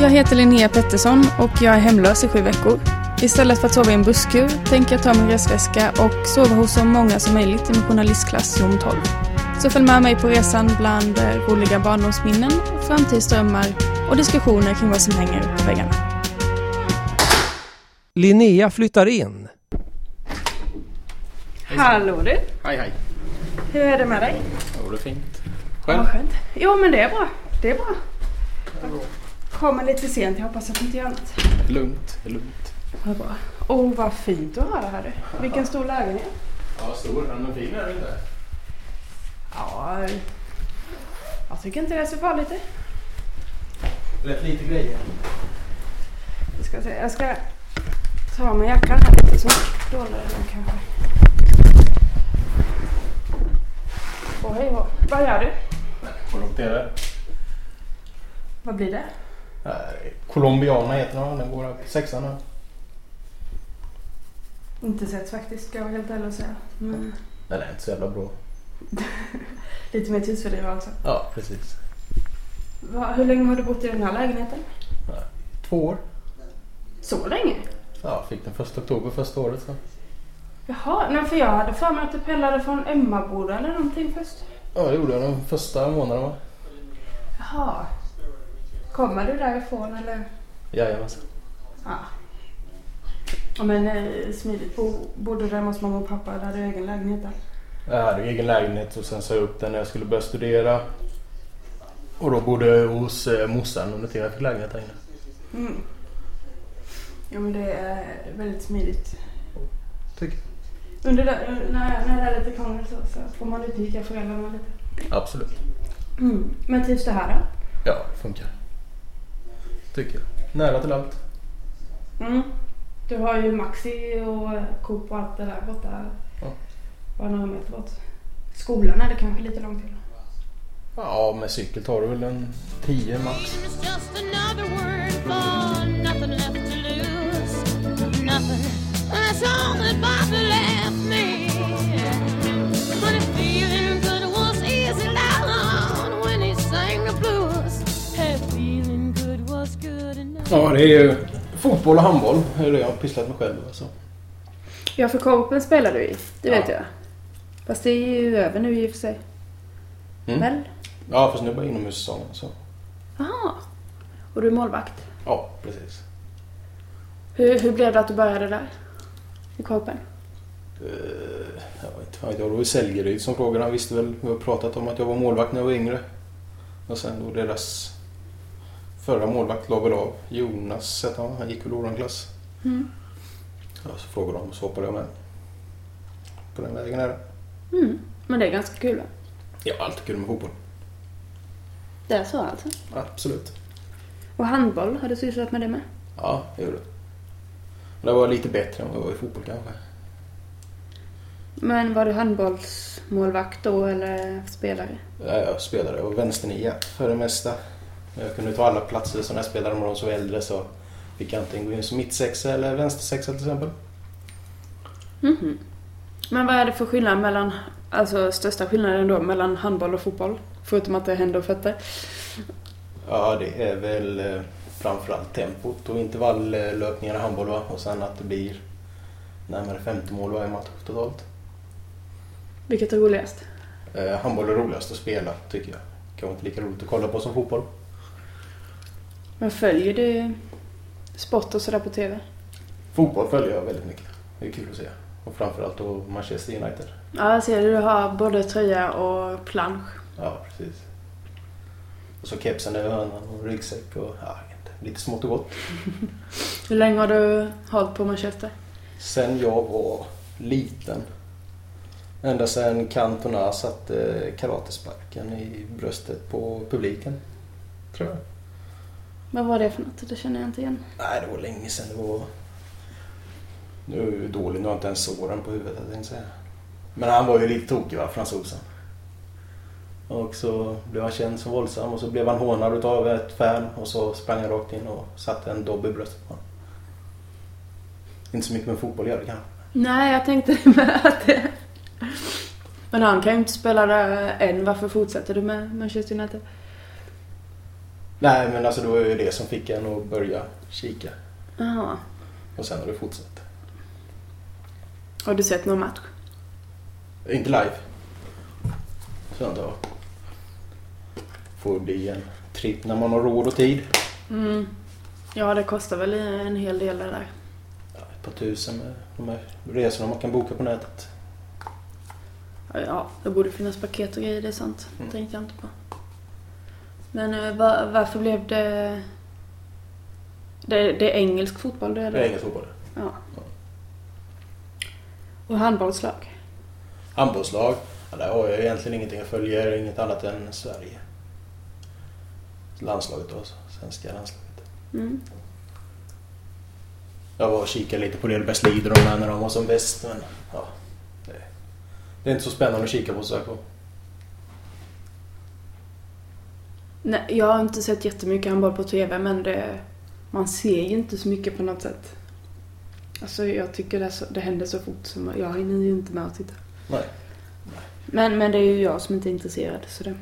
Jag heter Linnea Pettersson och jag är hemlös i sju veckor. Istället för att sova i en busskur tänker jag ta min resväska och sova hos så många som möjligt i min journalistklass rum 12. Så följ med mig på resan bland eh, roliga barndomsminnen, framtidsdrömmar och diskussioner kring vad som hänger på väggarna. Linnea flyttar in. Hallå du! Hej hej. Hur är det med dig? Jo, det är fint. Själv? skönt. Jo men det är bra. Det är bra. Kommer lite sent, jag hoppas att inte gör något. Lugnt, lugnt. Vad bra. Åh vad fint du har det här du. Vilken stor lägenhet. Ja, stor. Men fin är den inte. Ja, jag tycker inte det är så farligt det. Rätt lite grejer. Vi ska se. Jag ska ta av mig jackan här lite så dålar den kanske. Då. Vad gör du? Korrupterad. Vad blir det? Nej, Colombiana heter den. Den går på sexan här. Inte sett faktiskt, ska jag vara helt ärlig och säga. Men Den är inte så jävla bra. lite mer tidsfördriv alltså. Ja, precis. Va, hur länge har du bott i den här lägenheten? Två år. Så länge? Ja, fick den första oktober första året. Så. Jaha, nej för jag hade för mig att du pendlade från Emmaboda eller någonting först. Ja, det gjorde jag de första månaderna. Jaha. Kommer du därifrån eller? Jajamensan. Ja. Ja men eh, smidigt. Bo, bodde du hemma hos mamma och pappa eller hade du egen lägenhet där? Jag hade egen lägenhet och sen sa jag upp den när jag skulle börja studera. Och då bodde jag hos eh, morsan under tiden jag fick lägenhet här inne. Mm. Ja men det är väldigt smidigt. Tycker Under det, när, när det är lite krångel så, så får man utnyttja föräldrarna lite. Absolut. Mm. Men trivs det här då? Ja, det funkar. Tycker jag. Nära till allt. Mm. Du har ju Maxi och Coop och allt det där borta. Ja. Bara några meter bort. Skolan är det kanske lite långt till. Ja, med cykel tar du väl en 10 max. It's Ja, det är ju fotboll och handboll. Det är det jag har pysslat med själv. Alltså. Ja, för Copen spelar du i. Det Ja. vet jag. Fast det är ju över nu i och för sig. Mm. Väl? Ja, fast nu bara inomhussäsongen. Så. Jaha. Och du är målvakt. Ja, precis. Hur, hur blev det att du började där? I Copen? Uh, jag vet inte det var ju Selgeryd som frågade. Han visste väl, vi har pratat om att jag var målvakt när jag var yngre. Och sen då deras förra målvakt la väl av. Jonas hette han. Han gick väl våran klass. Mm. Ja, så frågade de och så hoppade jag med. På den vägen är det. Mm. Men det är ganska kul va? Jag har alltid kul med fotboll. Det är så alltså? Absolut. Och handboll, har du sysslat med det med? Ja, det gjorde det. Men det var lite bättre än vad jag var i fotboll kanske. Men var du handbollsmålvakt då eller spelare? Ja, Jag spelade, jag var vänsternia för det mesta. Jag kunde ta alla platser som jag spelade med de som var äldre så fick jag antingen gå in som mittsexa eller vänstersexa till exempel. Mhm. Men vad är det för skillnad mellan, alltså största skillnaden då mellan handboll och fotboll? Förutom att det är händer och fötter. Ja, det är väl eh, framförallt tempot och intervalllöpningar i handboll va? och sen att det blir närmare 50 mål varje match totalt. Vilket är roligast? Eh, handboll är roligast att spela tycker jag. Kanske inte lika roligt att kolla på som fotboll. Men följer du sport och sådär på TV? Fotboll följer jag väldigt mycket. Det är kul att se. Och framförallt då Manchester United. Ja, jag ser du har både tröja och plansch. Ja, precis. Och så kepsen över hörnan och ryggsäck och ja, lite smått och gott. Hur länge har du hållit på Manchester? Sen jag var liten. Ända sen Cantona satte karatesparken i bröstet på publiken. Tror jag. Vad var det för något? Det känner jag inte igen. Nej, det var länge sedan. Det var... Nu är jag dålig, nu har jag inte ens såren på huvudet jag tänkte säga. Men han var ju lite tokig va, fransosen. Och så blev han känd som våldsam och så blev han hånad utav ett fan och så sprang han rakt in och satte en dobb i bröstet på honom. Inte så mycket med fotboll att göra kanske. Nej, jag tänkte det med att det... Men han kan ju inte spela där än. Varför fortsätter du med Manchester United? Nej, men alltså det var ju det som fick en att börja kika. Jaha. Och sen har det fortsatt. Har du sett någon match? Inte live. Så jag inte Får bli en tripp när man har råd och tid. Mm. Ja, det kostar väl en hel del det där. Ja, ett par tusen med de här resorna man kan boka på nätet. Ja, det borde finnas paket och grejer, det är sant. Mm. tänkte jag inte på. Men eh, va- varför blev det... det... Det är engelsk fotboll det är Det är engelsk fotboll. Ja. Och handbollslag? Handbollslag. Ja, där har jag egentligen ingenting. Jag följer inget annat än Sverige. Landslaget då. Svenska landslaget. Mm. Jag var och kikade lite på Lillbergslid och de där när de var som bäst. Men ja, det, det är inte så spännande att kika på så här på. Nej, jag har inte sett jättemycket handboll på TV, men det... Man ser ju inte så mycket på något sätt. Alltså jag tycker det, så, det händer så fort som... Jag hinner ju inte med att titta. Nej. Men, men det är ju jag som inte är intresserad. Så det.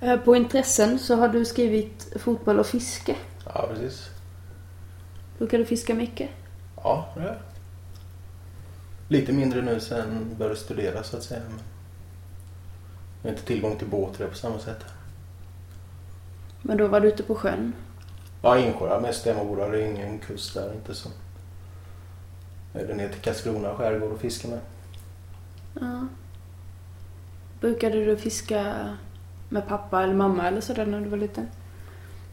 Eh, På intressen så har du skrivit fotboll och fiske. Ja, precis. Brukar du fiska mycket? Ja, det. Lite mindre nu sen började studera så att säga. Jag har inte tillgång till båt där på samma sätt. Men då var du ute på sjön. Ja, Insjö mest Emmaboda. Det är ingen kust där inte så. Eller ner till Karlskrona skärgård och fiska med. Ja. Brukade du fiska med pappa eller mamma eller sådär när du var liten?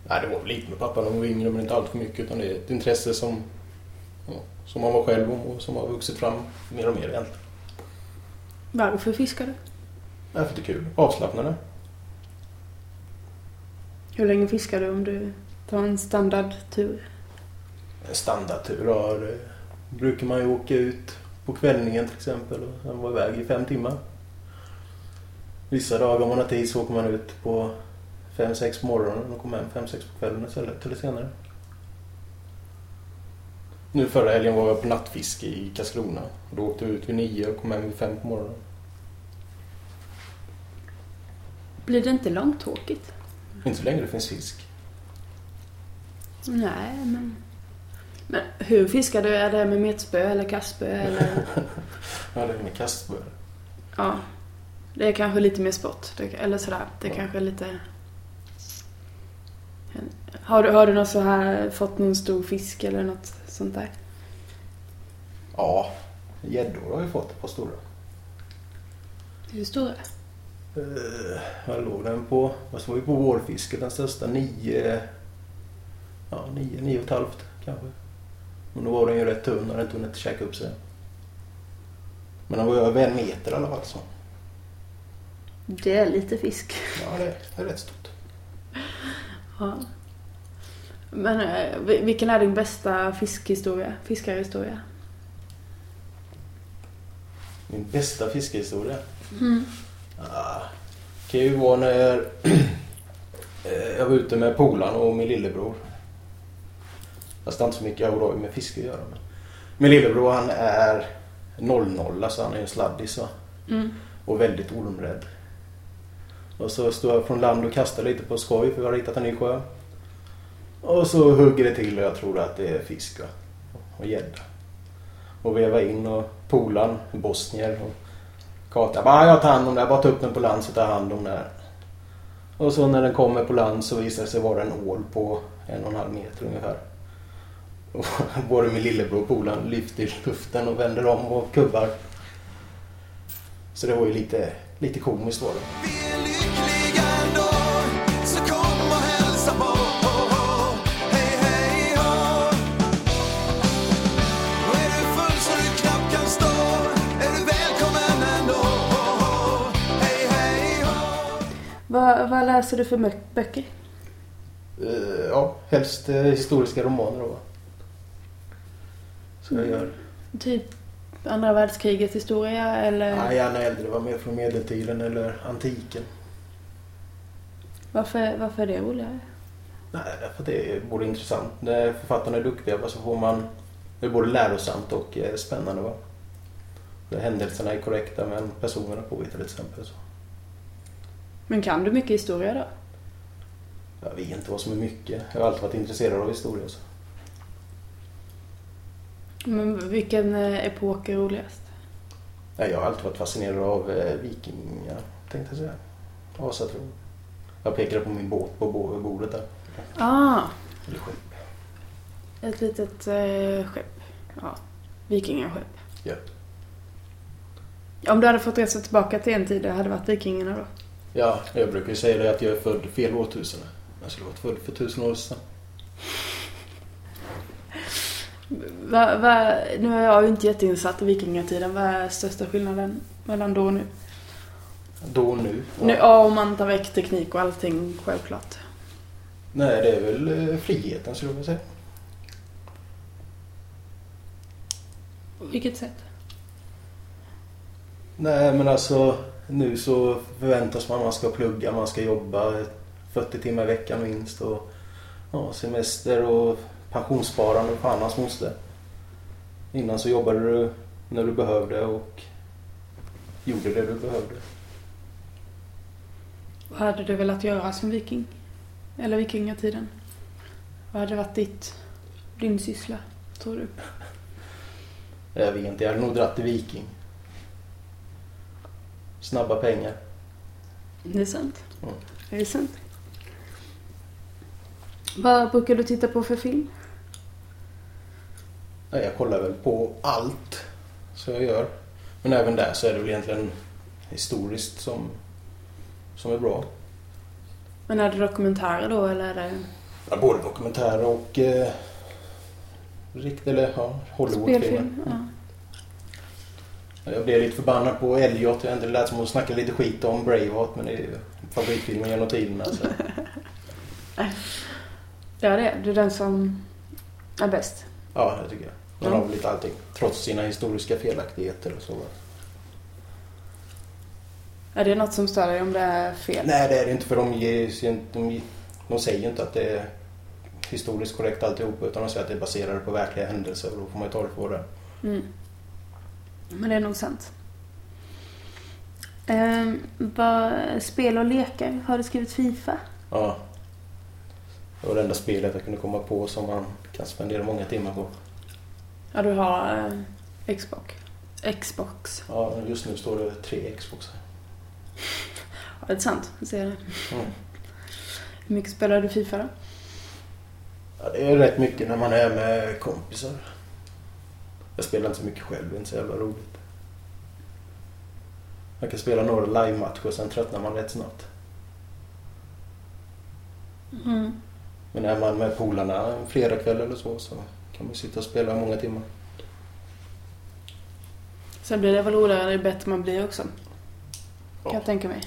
Nej, det var väl lite med pappa när man var yngre men inte allt för mycket utan det är ett intresse som, ja, som man var själv och som har vuxit fram mer och mer egentligen. Varför fiskar du? Därför att det är kul. Avslappnande. Hur länge fiskar du om du tar en standardtur? En standardtur ja, det brukar man ju åka ut på kvällningen till exempel och sen vara iväg i fem timmar. Vissa dagar om man har tid så åker man ut på fem sex på morgonen och kommer hem fem sex på kvällen istället eller senare. Nu förra helgen var jag på nattfiske i Karlskrona. Då åkte vi ut vid nio och kom hem vid fem på morgonen. Blir det inte långtråkigt? Inte så länge det finns fisk. Nej, men... Men hur fiskar du? Är det med metspö eller kastspö eller? Ja, det är med kastspö. ja. Det är kanske lite mer sport. Eller sådär. Det Ja. kanske är lite... Har du, har du någon så här, fått någon stor fisk eller något sånt där? Ja, gäddor har vi fått ett par stora. Hur stora? Vad låg den på? Vad var vi på vårfiske? Den största nio... Ja, nio, nio och ett halvt kanske. Men då var den ju rätt tunn den tog inte käka upp sig. Men den var ju över en meter i alla fall. Så. Det är lite fisk. Ja, det är rätt stort. Ja. Men eh, vi- vilken är din bästa fiskhistoria? Fiskarhistoria? Min bästa fiskehistoria? Mm. Ah, kan ju vara när eh, jag var ute med polaren och min lillebror. Fast det har inte så mycket jag har med fiske att göra. Men min lillebror han är 00 alltså han är en sladdis? Mm. och väldigt ormrädd. Och så står jag från land och kastar lite på skoj för vi har hittat en ny sjö. Och så hugger det till och jag tror att det är fisk va? och gädda. Och vevar in och polan, bosnier och Kata. Bara jag tar hand om det här. Bara ta upp den på land så tar jag hand om det här. Och så när den kommer på land så visar det sig vara en ål på en och en halv meter ungefär. Och både min lillebror och polaren lyfter luften och vänder om och kubbar. Så det var ju lite, lite komiskt var det. Vad, vad läser du för böcker? Eh, ja, helst eh, historiska romaner då. Så jag gör. Typ andra världskrigets historia eller Ja, gärna äldre, var mer från medeltiden eller antiken. varför, varför är det roligare? Nej, att det är både intressant. När författarna är duktiga va, så får man... Det är både lärosamt och eh, spännande. Va? Händelserna är korrekta men personerna påhittade till exempel. Så. Men kan du mycket historia då? Jag vet inte vad som är mycket. Jag har alltid varit intresserad av historia. Så. Men vilken eh, epok är roligast? Jag har alltid varit fascinerad av eh, vikingar, tänkte jag säga. Asatron. Jag pekade på min båt på bo- bordet där. Ah, Eller skepp. ett litet eh, skepp. Ja, vikingaskepp. Ja. Om du hade fått resa tillbaka till en tid, det hade varit vikingarna då? Ja, jag brukar ju säga det att jag är född fel årtusende. Jag skulle varit född för tusen år sedan. Va, va, nu är jag ju inte jätteinsatt i vikingatiden. Vad är största skillnaden mellan då och nu? Då och nu. Nu, ja, om man tar väck teknik och allting, självklart. Nej, det är väl eh, friheten skulle jag vilja säga. På vilket sätt? Nej, men alltså nu så förväntas man att man ska plugga, man ska jobba 40 timmar i veckan minst och ja, semester och pensionssparande och fan hans moster. Innan så jobbade du när du behövde och gjorde det du behövde. Vad hade du velat göra som viking? Eller vikingatiden? Vad hade varit ditt, din syssla, tror du? Jag vet inte, jag hade nog dratt till Viking. Snabba pengar. Det är sant. Mm. Det är sant. Vad brukar du titta på för film? Jag kollar väl på allt så jag gör. Men även där så är det väl egentligen historiskt som, som är bra. Men är det dokumentärer då eller är det Ja, både dokumentärer och eh, rikt, eller, ja, Hollywoodfilmer. spelfilm? Ja. Jag blev lite förbannad på Elliot. Det lät som att snacka lite skit om Braveheart men det är ju favoritfilmen genom tiderna. Så. Ja, det är det. är den som är bäst. Ja, det tycker jag. Den Ja. har väl lite allting. Trots sina historiska felaktigheter och så. Är det något som stör dig om det är fel? Nej, det är det inte för de, ger, de, de säger ju inte att det är historiskt korrekt alltihop utan de säger att det är baserat på verkliga händelser och då får man ju ta det vad det. Mm. Men det är nog sant. Ehm, vad, spel och lekar. Har du skrivit Fifa? Ja. Det var det enda spelet jag kunde komma på som man kan spendera många timmar på. Ja, du har eh, Xbox. Xbox. Ja, just nu står det tre Xboxar. Ja, det är sant. Jag ser det. Mm. Hur mycket spelar du Fifa då? Ja, det är rätt mycket när man är med kompisar. Jag spelar inte så mycket själv, det är inte så jävla roligt. Jag kan spela några live-matcher, sen tröttnar man rätt snabbt. Mm. Men är man med polarna en fredagkväll eller så, så kan man sitta och spela många timmar. Sen blir det väl roligare ju bättre man blir också. Kan Ja. jag tänka mig.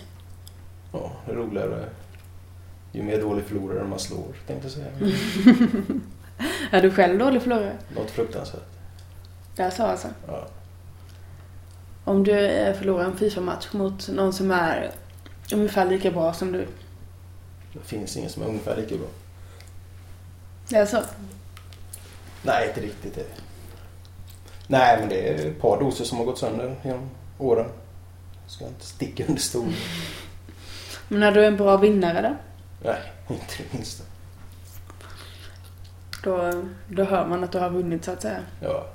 Ja, det är roligare ju mer dålig förlorare man slår, tänkte jag säga. Är du själv dålig förlorare? Något fruktansvärt. Det är så alltså. Ja. Om du eh, förlorar en Fifa-match mot någon som är ungefär lika bra som du. Det finns ingen som är ungefär lika bra. Det är så? Nej, inte riktigt. Det. Nej, men det är ett par doser som har gått sönder genom åren. Jag ska inte sticka under stolen. Men är du en bra vinnare då? Nej, inte det minsta. Då, då hör man att du har vunnit så att säga. Ja.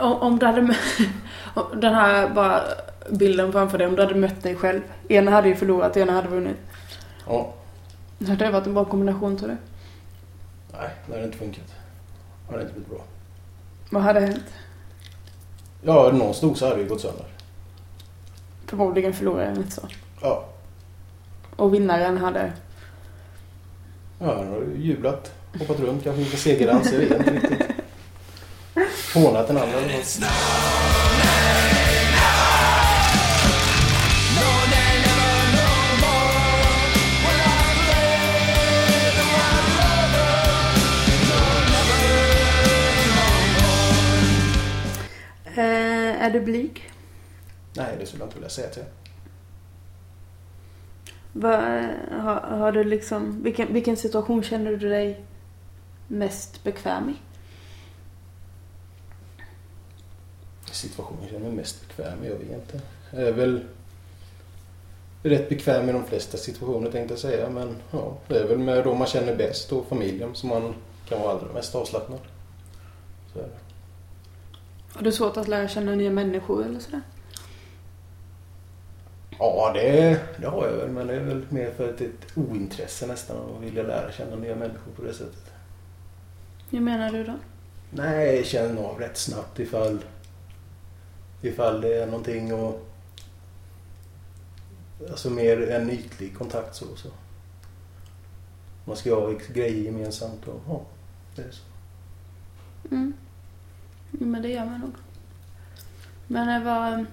Om, om du hade mö- om den här bara bilden framför dig, om du hade mött dig själv. Ena hade ju förlorat, ena hade vunnit. ja. Hade det varit en bra kombination tror du? Nej, det hade inte funkat. Det hade inte blivit bra. Vad hade hänt? Ja, någon stod så hade det gått sönder. Förmodligen förloraren inte så. Ja. Och vinnaren hade... Ja, han ju jublat. Hoppat runt, kanske gjort en segerrans. Jag vet inte riktigt. Hånat den andra. Eh, är du blyg? Nej, det skulle jag inte vilja säga till. Vad, har, har du liksom... Vilken, vilken situation känner du dig mest bekväm i? Situationen jag känner mig mest bekväm med, jag vet inte. Det är väl... rätt bekväm i de flesta situationer tänkte jag säga. Men ja, det är väl med då man känner bäst och familjen som man kan vara allra mest avslappnad. Så. Har du svårt att lära känna nya människor eller sådär? Ja, det, det har jag väl. Men det är väl mer för ett, ett ointresse nästan att vilja lära känna nya människor på det sättet. Hur menar du då? Nej, jag känner av rätt snabbt ifall, ifall det är någonting och Alltså mer en ytlig kontakt så. så. Man ska ha grejer gemensamt och ja, det är så. Mm. Men det gör man nog. Men eh, vad,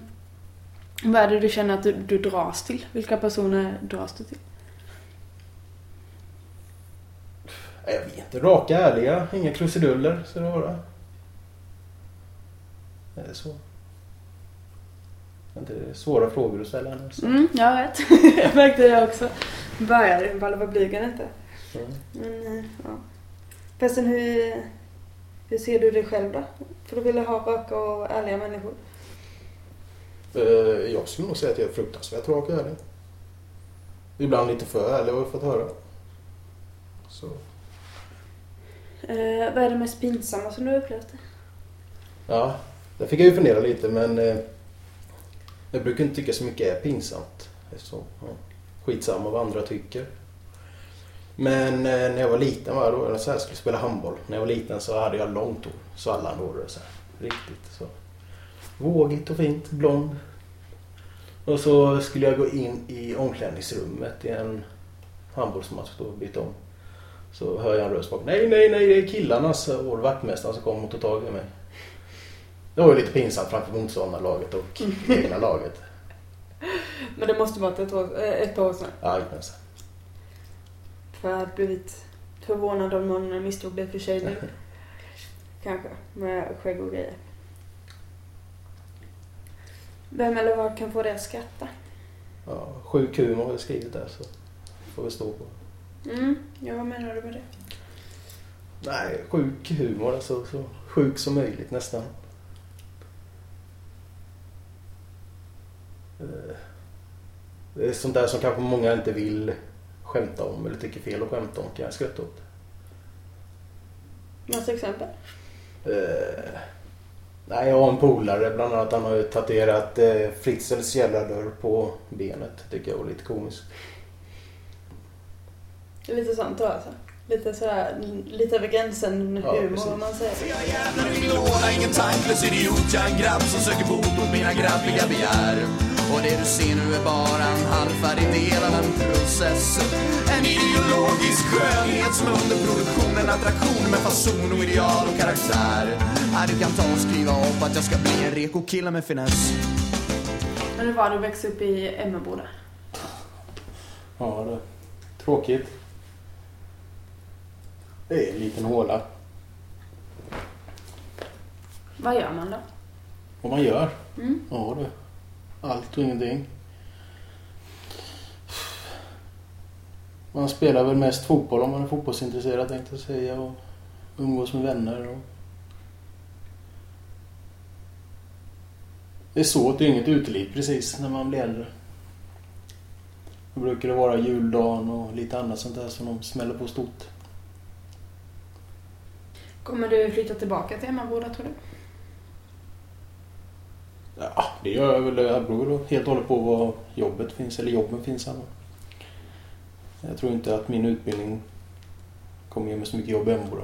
vad är det du känner att du, du dras till? Vilka personer dras du till? Jag vet inte. Raka, ärliga, inga krusiduller ska det vara. Är det så? Det är svåra frågor att ställa annars. Mm, jag vet. jag märkte det också. Började bara vara blyg inte. Mm. Men, eh, ja. Förresten, hur, hur ser du dig själv då? För du ville ha raka och ärliga människor. Eh, Jag skulle nog säga att jag är fruktansvärt rak och ärlig. Ibland lite för ärlig har jag fått höra. Så. Eh, vad är det mest pinsamma som du har upplevt? Ja, där fick jag ju fundera lite men eh, jag brukar inte tycka så mycket är pinsamt. Så, ja. Skitsamma vad andra tycker. Men eh, när jag var liten var jag då, så här, skulle spela handboll. När jag var liten så hade jag långt hår. Svallandhår och så här. Riktigt så. Vågigt och fint, blond. Och så skulle jag gå in i omklädningsrummet i en handbollsmatch då och byta om. Så hör jag en röst bakom. Nej, nej, nej, det är killarnas eh, och vaktmästaren som kom och tog tag i mig. Det var ju lite pinsamt framför motståndarlaget och egna laget. Men det måste varit ett, år, eh, ett år sedan. Ja, jajamensan. För jag hade blivit förvånad om någon misstog dig för tjej nu. Kanske. Med skägg och grejer. Vem eller vad kan få dig att skratta? Ja, sjuk humor har jag skrivit där så får vi stå på. Mm, ja, vad menar du med det? Nej, sjuk humor alltså. Så sjuk som möjligt nästan. Det är sånt där som kanske många inte vill skämta om eller tycker fel att skämta om kan jag skratta åt. Något exempel? Eh, nej, jag har en polare bland annat. Han har ju tatuerat eh, Fritzels källardörr på benet. Tycker jag var lite komiskt. Lite sånt då alltså. Lite sådär, lite över gränsen Ja, humor precis. om man säger. Jag jävlar i min låda, ingen tanklös idiot Jag är en grabb som söker bot mot mina grabbiga begär Och det du ser nu är bara en halvfärdig del av en process En ideologisk skönhet som är under produktion En attraktion med fason och ideal och karaktär Här du kan ta och skriva upp att jag ska bli en reko kille med finess Men hur var det att växa upp i Emmaboda? Ja, det tråkigt. Det är en liten håla. Vad gör man då? Vad man gör? Mm. Ja du. Allt och ingenting. Man spelar väl mest fotboll om man är fotbollsintresserad tänkte jag säga. Och umgås med vänner. Och... Det är så, det är inget uteliv precis när man blir äldre. Då brukar det vara juldagen och lite annat sånt där som de smäller på stort. Kommer du flytta tillbaka till Emmaboda tror du? Ja, det gör jag väl. Det beror väl helt och hållet på var jobbet finns, eller jobben finns här. Jag tror inte att min utbildning kommer ge mig så mycket jobb i Emmaboda.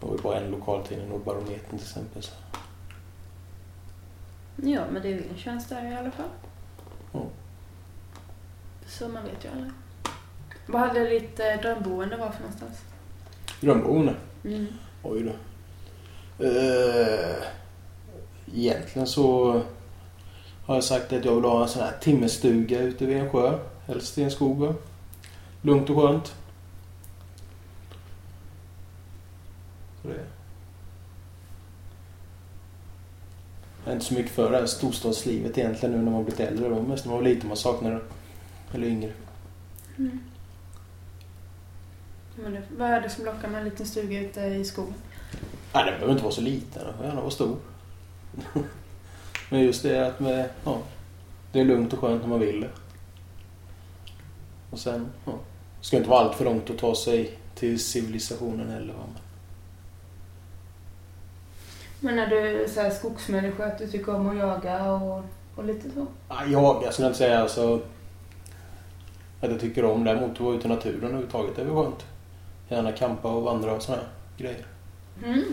Det var ju bara en lokaltidning, Nordbarometern till exempel. Så. Ja, men det är väl en tjänst där i alla fall. Ja. Så man vet ju aldrig. Vad hade ditt eh, drömboende var för någonstans? Drömboende? Mm. Oj då. Eh, egentligen så har jag sagt att jag vill ha en sån här timmerstuga ute vid en sjö. Helst i en skog. Lugnt och skönt. Så det. Jag är inte så mycket för det här storstadslivet egentligen nu när man blivit äldre. Det var mest när man var liten man saknade det. Eller yngre. Mm. Men det, vad är det som lockar med en liten stuga ute i skogen? Nej, den behöver inte vara så liten. Den får gärna vara stor. Men just det att med, ja, det är lugnt och skönt när man vill det. Och sen, ja. Ska inte vara allt för långt att ta sig till civilisationen heller. Men, Men är du så här skogsmänniska, att du tycker om att jaga och, och lite så? ja, jaga skulle jag inte säga. Alltså, att jag tycker om däremot att vara ute i naturen överhuvudtaget. Det är väl skönt. Gärna campa och vandra och sådana grejer. Mm.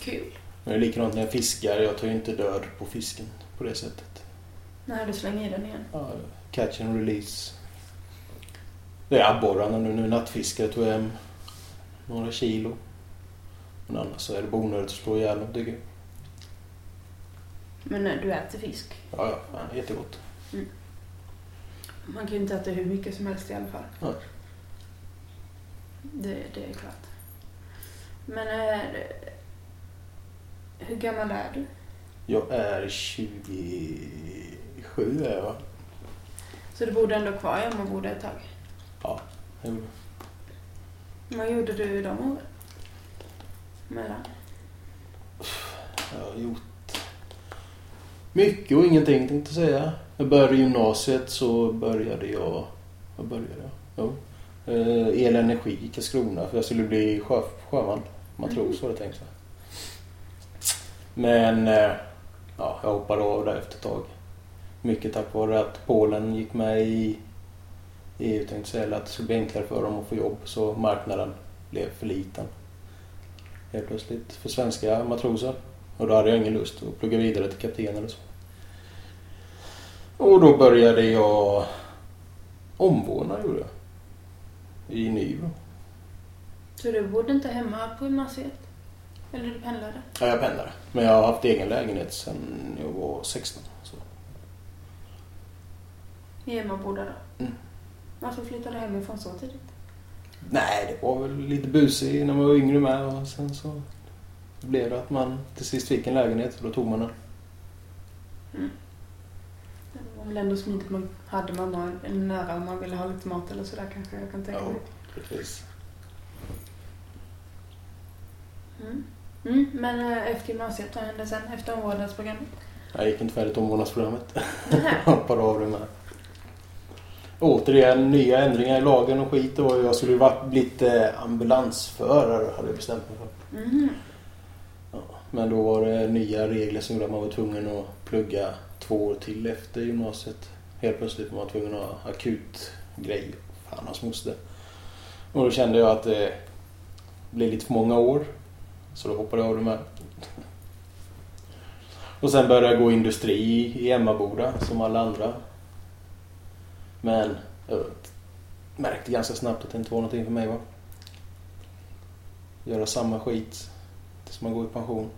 Kul. Men det är likadant när jag fiskar. Jag tar ju inte död på fisken på det sättet. När du slänger i den igen. Ja, catch and release. Det är abborrarna nu. Nu nattfiskar tog jag hem några kilo. Men annars så är det onödigt att slå ihjäl dem tycker jag. Men eh, du äter fisk? Ja, ja. fan, Jättegott. Man kan ju inte äta hur mycket som helst i alla fall. Nej. Det, det är klart. Men eh, hur gammal är du? Jag är 27 är jag? Så du bodde ändå kvar i Emmaboda ett tag? Ja, jag. Vad gjorde du de åren? Mellan? Jag har gjort mycket och ingenting tänkte jag säga. Jag började gymnasiet så började jag... Vad började jag? Jo. Eh, elenergi i Karlskrona för jag skulle bli sjö, sjöman. Matros var det tänkt. så. Men eh, ja, jag hoppade av där efter ett tag. Mycket tack vare att Polen gick med i EU tänkte säga, att det skulle bli enklare för dem att få jobb så marknaden blev för liten. Helt plötsligt för svenska matroser. Och då hade jag ingen lust att plugga vidare till kapten eller så. Och då började jag omvårdnad gjorde jag. I Nybro. Så du bodde inte hemma på gymnasiet? Eller du pendlade? Ja, jag pendlade. Men jag har haft egen lägenhet sedan jag var 16. Så. I Emmaboda då? Mm. Varför flyttade du hemifrån så tidigt? Nej, det var väl lite busig när man var yngre med och sen så blev det att man till sist fick en lägenhet och då tog man den. Det var väl ändå smidigt. Man hade mamma en nära om man ville ha lite mat eller sådär kanske jag kan tänka Ja, mig. precis. Mm. Mm. Men eh, efter gymnasiet, vad hände sen? Efter omvårdnadsprogrammet? Jag gick inte färdigt omvårdnadsprogrammet. Nähä. Hoppade av det med. Återigen nya ändringar i lagen och skit. Och jag skulle ju varit blivit eh, ambulansförare hade jag bestämt mig för. Mhm. Ja, men då var det nya regler som gjorde att man var tvungen att plugga två år till efter gymnasiet. Helt plötsligt var man tvungen att ha akut grej. Fan hans moster. Och då kände jag att det blev lite för många år. Så då hoppade jag av det med. Och sen började jag gå industri i Emmaboda som alla andra. Men jag märkte ganska snabbt att det inte var någonting för mig. Va? Göra samma skit tills man går i pension.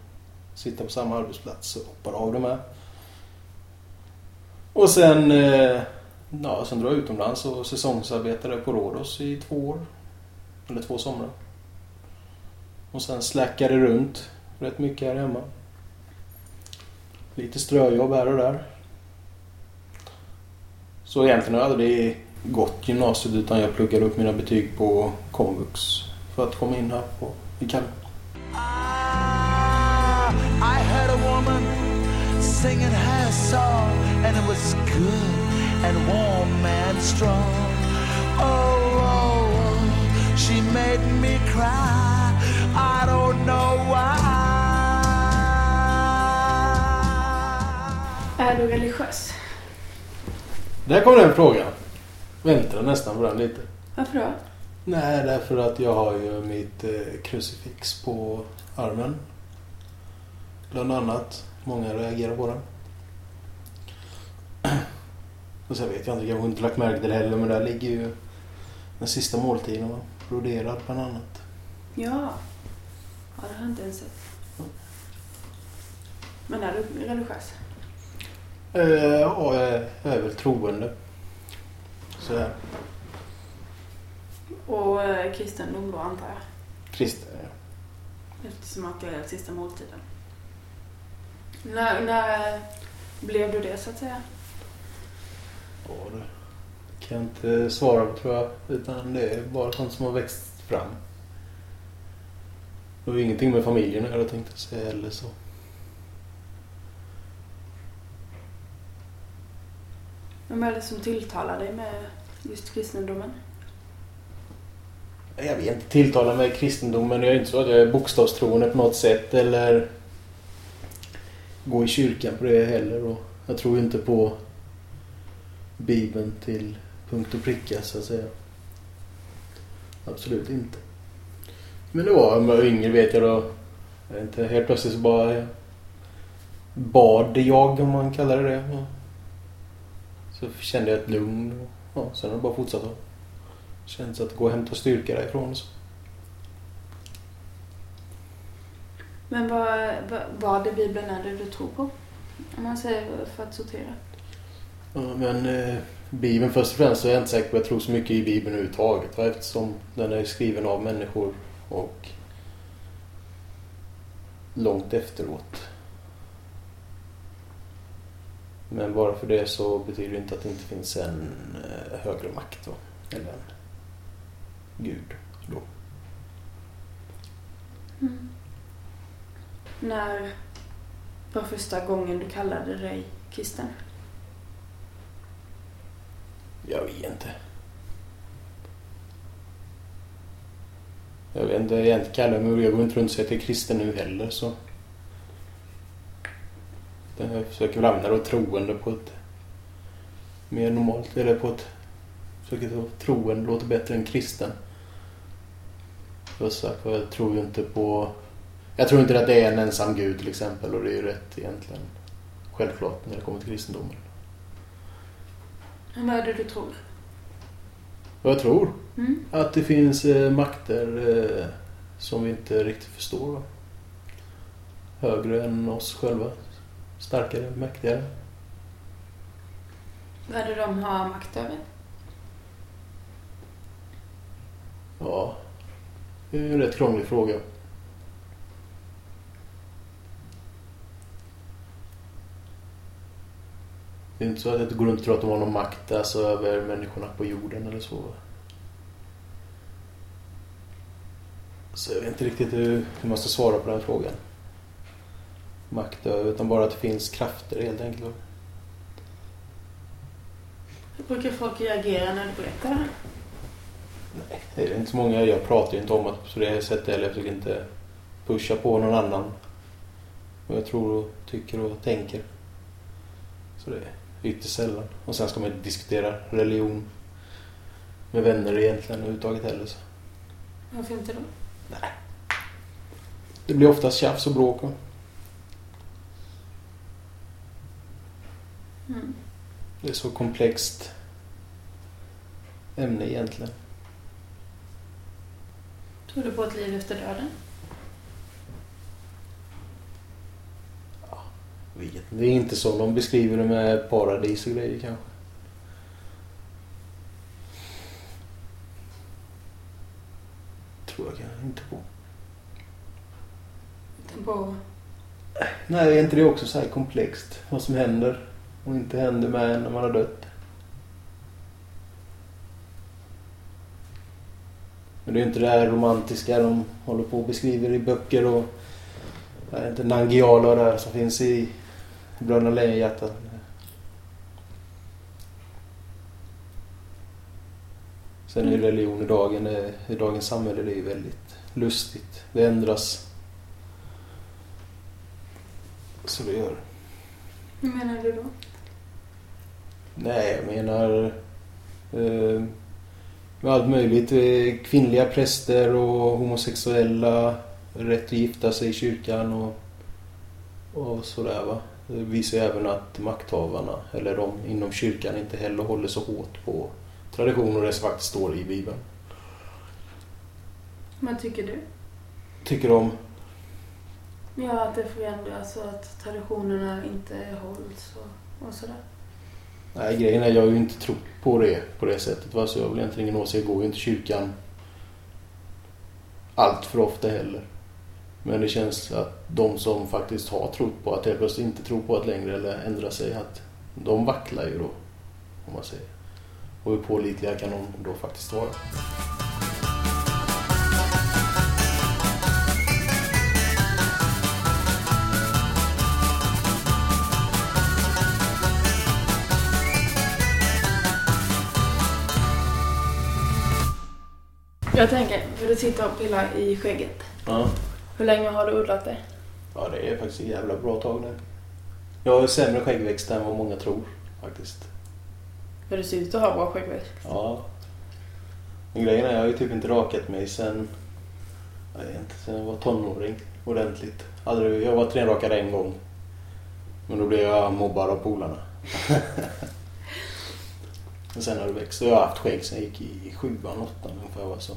Sitta på samma arbetsplats och hoppar av det med. Och sen, eh, ja, sen drar jag utomlands och säsongsarbetade på Rhodos i två år. Eller två somrar. Och sen släckade runt rätt mycket här hemma. Lite ströjobb här och där. Så egentligen har jag aldrig gått gymnasiet utan jag pluggade upp mina betyg på komvux för att komma in här på, i Kalmar. Ah, I heard a woman singing her song, and it was good and warm and strong. Oh, Är du religiös? Där kom den frågan. Väntar nästan på den lite. Varför då? Nej, därför att jag har ju mitt eh, krucifix på armen. Bland annat. Många reagerar på den. Och sen vet jag inte, har inte lagt märke till det heller, men där ligger ju den sista måltiden va? broderad bland annat. Ja. Ja, det har jag inte ens sett. Men är du religiös? Eh, ja, jag är, väl troende. Sådär. Och eh, kristendom då antar jag? Kristen, ja. Eftersom att det är sista måltiden. När, när blev du det så att säga? Ja, det kan jag inte svara på tror jag. Utan det är bara sånt som har växt fram. Det har ingenting med familjen att göra tänkte jag säga eller så. Vem är det som tilltalar dig med just kristendomen? Jag vet inte, tilltalar mig kristendomen. Jag är inte så att jag är bokstavstroende på något sätt eller går i kyrkan på det heller. Och jag tror inte på Bibeln till punkt och pricka så att säga. Absolut inte. Men det var, när jag var yngre vet jag då. Jag vet inte, helt plötsligt så bara bad jag om man kallar det det. Så kände jag ett lugn. Och, ja, sen har det bara fortsatt. att- Känns att gå och hämta styrka därifrån. Så. Men vad, vad, vad i Bibeln är det du tror på? Om man säger för att sortera. Ja, men eh, Bibeln först och främst så är jag inte säker på att jag tror så mycket i Bibeln överhuvudtaget. Va? Eftersom den är skriven av människor och långt efteråt. Men bara för det så betyder det inte att det inte finns en eh, högre makt. Då. Eller en gud. Då. När var första gången du kallade dig kristen? Jag vet inte. Jag vet inte, jag inte kallar mig, jag går inte runt och säger att jag är kristen nu heller så. Jag försöker väl använda det troende på ett mer normalt, eller på ett, försöker ta troende låter bättre än kristen. Sagt, var, jag tror ju inte på, jag tror inte att det är en ensam gud till exempel och det är ju rätt egentligen självklart när det kommer till kristendomen. Vad är det du tror? Vad jag tror? Mm. Att det finns eh, makter eh, som vi inte riktigt förstår. Va? Högre än oss själva. Starkare, mäktigare. Vad är det de har makt över? Ja, det är en rätt krånglig fråga. Det är inte så att jag går runt och tror att de har någon makt alltså, över människorna på jorden eller så. Så jag vet inte riktigt hur, hur man ska svara på den frågan. Makt över, utan bara att det finns krafter helt enkelt. Hur brukar folk reagera när du berättar det här? Nej, det är inte så många. Jag pratar ju inte om det på det sättet heller. Jag försöker inte pusha på någon annan. Vad jag tror och tycker och tänker. Så det är ytterst sällan. Och sen ska man inte diskutera religion med vänner egentligen överhuvudtaget heller. Så. Varför inte då? Det blir oftast tjafs och bråk. va? Mm. Det är så komplext ämne egentligen. Tror du på ett liv efter döden? Vet. Det är inte så de beskriver det med paradis och grejer kanske. Tror jag kanske inte på. Utan på... Nej, är inte det också så här komplext? Vad som händer och inte händer med en när man har dött. Men det är ju inte det här romantiska de håller på och beskriver i böcker och det är inte, Nangiala och det här som finns i Bröderna Lejonhjärta. Sen är ju religion i, dagen, i dagens samhälle det är ju väldigt lustigt. Det ändras. Så det gör det. Hur menar du då? Nej, jag menar eh, med allt möjligt. Eh, kvinnliga präster och homosexuella. Rätt att gifta sig i kyrkan och, och sådär va. Det visar ju även att makthavarna, eller de inom kyrkan, inte heller håller så hårt på traditioner det som faktiskt står i Bibeln. Vad tycker du? Tycker om Ja, att det förändras och att traditionerna inte hålls och, och sådär. Nej, grejen är jag har ju inte trott på det på det sättet. Va? Så jag har väl egentligen ingen åsikt. Jag går ju inte i kyrkan allt för ofta heller. Men det känns att de som faktiskt har trott på att helt plötsligt inte tror på att längre eller ändra sig, att de vacklar ju då. Om man säger. Och hur pålitliga kan de då faktiskt vara? Jag tänker, för du sitter och pillar i skägget. Ja. Hur länge har du odlat det? ja, det är faktiskt ett jävla bra tag nu. Jag har sämre skäggväxt än vad många tror faktiskt. För du ser ut att ha bra skäggväxt. Ja. Men grejen är, jag har ju typ inte rakat mig sen, jag vet inte, sen jag var tonåring ordentligt. Aldrig, jag var trenrakad en gång. Men då blev jag mobbad av polarna. Men sen har det växt. Jag har haft skägg sen jag gick i sjuan, åttan ungefär. Så.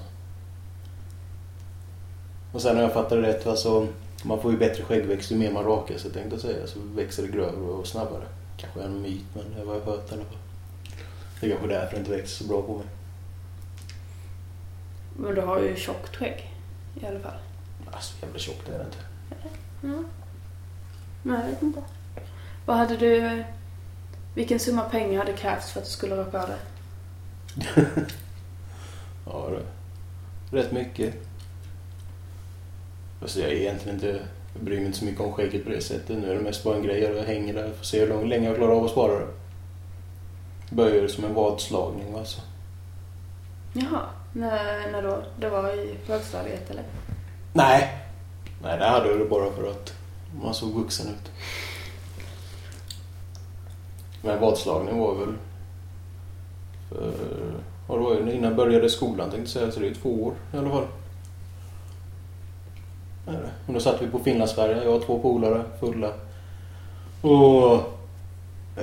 Och sen när jag fattade rätt, alltså, man får ju bättre skäggväxt ju mer man rakar sig tänkte jag säga. Så växer det grövre och snabbare. Kanske en myt, men det var jag hört i alla fall. Det är kanske därför det inte växer så bra på mig. Men du har ju tjockt skägg. I alla fall. Alltså jävla tjockt är det inte. Mm. Nej, jag vet inte. Vad hade du... Vilken summa pengar hade krävts för att du skulle raka av det? Ja, det rätt mycket. Alltså jag är egentligen inte, jag bryr mig inte så mycket om skägget på det sättet. Nu är det mest bara en grej jag hänger där. Får se hur lång- länge jag klarar av att spara det. Börjar som en vadslagning alltså. Jaha. När, när då? Det var i högstadiet eller? Nej! Nej, det hade jag det bara för att man såg vuxen ut. Men vadslagning var väl... För, det var innan jag började skolan tänkte jag säga, så det är två år i alla fall. Det det. Och då satt vi på Finlandsfärjan, jag och två polare, fulla. Och...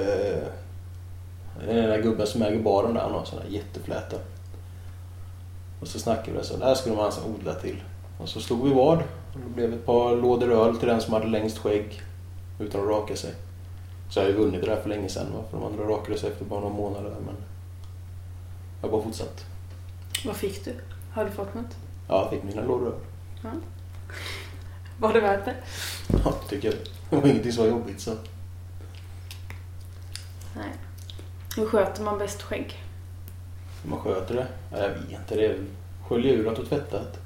Eh, den där gubben som äger baren där, han har en sån där jättefläta. Och så snackade vi så, där skulle man alltså odla till. Och så slog vi vad. Och det blev ett par lådor öl till den som hade längst skägg utan att raka sig. Så jag har ju vunnit det där för länge sedan. va, För de andra rakade sig efter bara några månader. Men jag har bara fortsatt. Vad fick du? Har du fått något? Ja, jag fick mina lådor öl. Var det värt det? Ja, det tycker jag. Det var ingenting som var jobbigt så. Nej. Hur sköter man bäst skägg? Hur man sköter det? Ja, jag vet inte. Det är skölja ur och tvättat.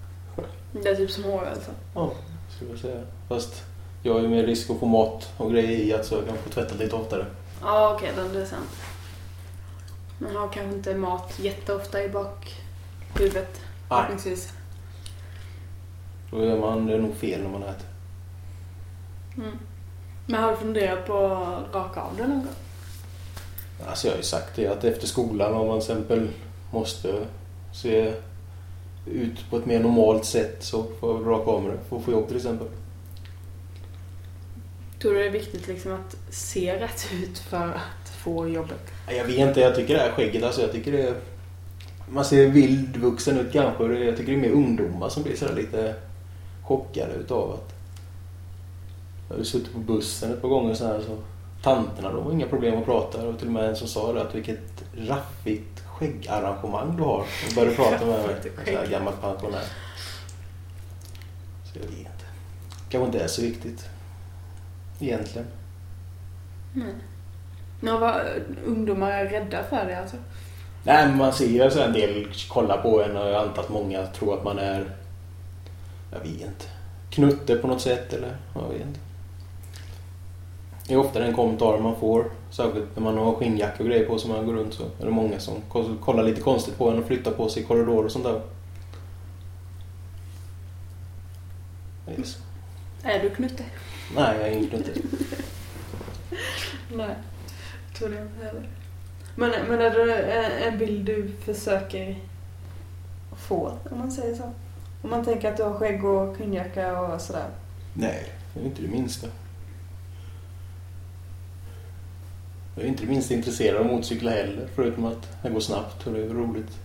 Det är typ som hår alltså. Ja, skulle jag säga. Fast jag har ju mer risk att få mat och grejer i att så jag kan få tvätta lite oftare. Ja, okej, okay, det är sant. Man har kanske inte mat jätteofta i bakhuvudet. Förhoppningsvis. Då gör man det nog fel när man äter. Mm. Men har du funderat på att raka av det någon gång? Alltså jag har ju sagt det att efter skolan om man till exempel måste se ut på ett mer normalt sätt så får jag raka av mig det för att få jobb till exempel. Tror du det är viktigt liksom att se rätt ut för att få jobbet? Jag vet inte, jag tycker det här skägget, alltså jag tycker det är... Man ser vildvuxen ut kanske jag tycker det är mer ungdomar som blir sådär lite chockade utav att... Jag har ju suttit på bussen ett par gånger så här så... Tanterna har inga problem att prata. Det var till och med en som sa det att vilket raffigt skäggarrangemang du har. Och började prata med mig. En sån här gammal pensionär. Så jag vet inte. Kanske inte är så viktigt. Egentligen. Nej. Ja, vad, ungdomar är rädda för det alltså? Nej, men man ser ju så en del kolla på en och jag antar att många tror att man är, jag vet inte, knutte på något sätt eller jag vet inte. Det är ofta den kommentaren man får, särskilt när man har skinnjacka och grejer på sig man går runt så är det många som ko- kollar lite konstigt på en och flyttar på sig i korridorer och sånt där. Det är du knutte? Nej, jag är ingen knutte. Nej, tror det inte heller. Men, men är det en- en bild du försöker få, om man säger så? Om man tänker att du har skägg och skinnjacka och sådär. Nej, det är inte det minsta. Jag är inte det minsta intresserad av motorcyklar heller, förutom att det går snabbt och det är roligt.